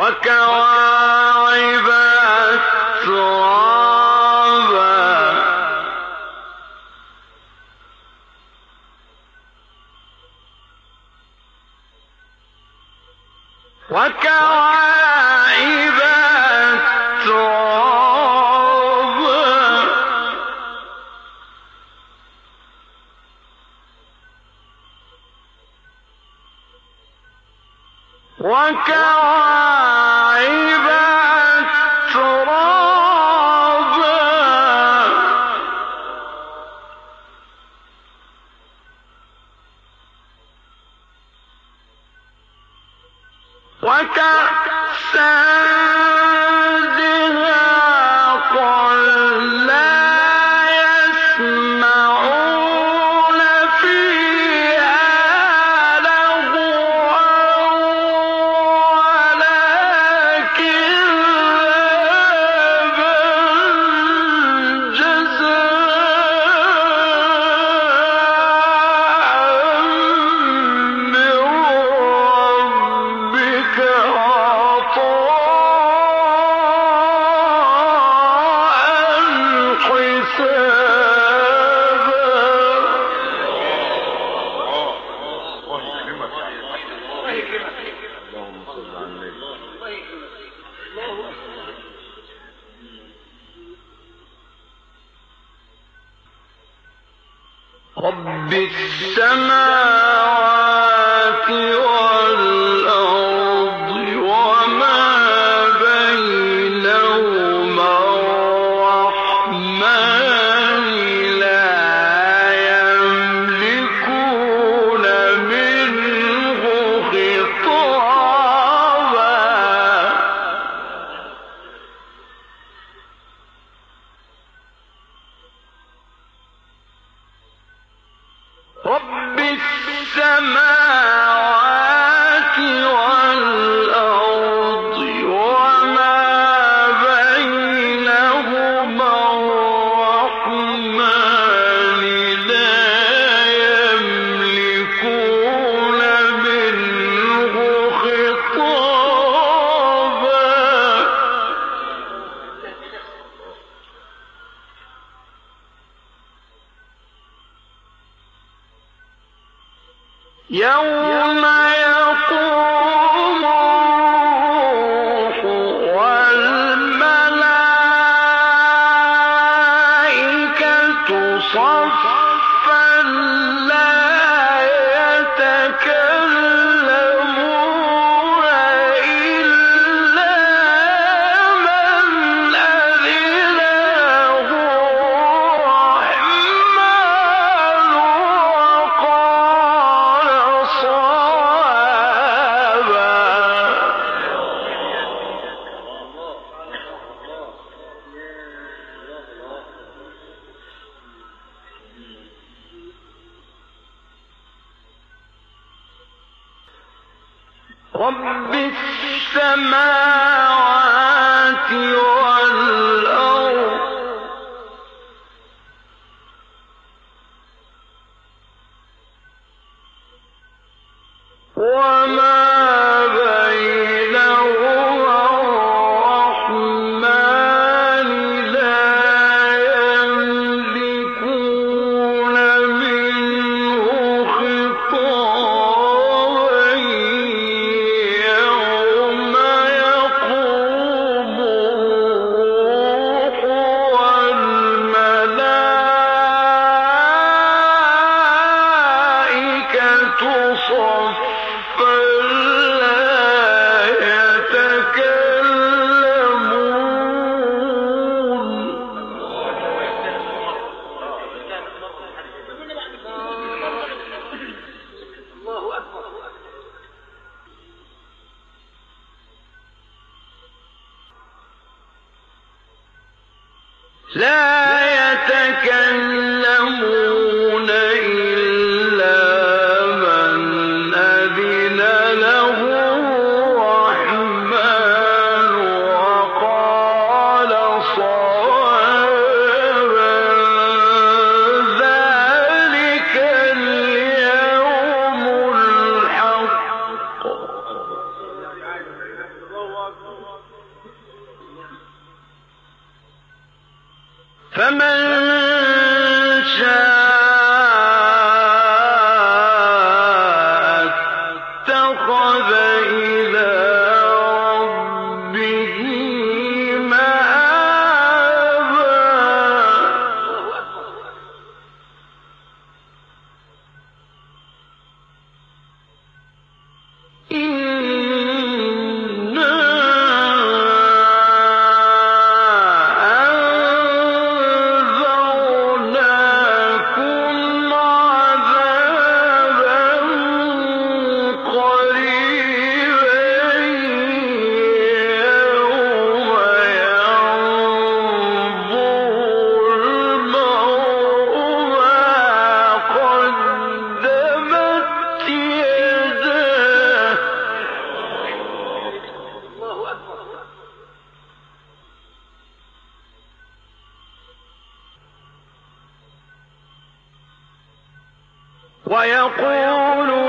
وكواعب التراب وكواعب رب السماوات يوم رب السماوات والأرض. وما لا ويقول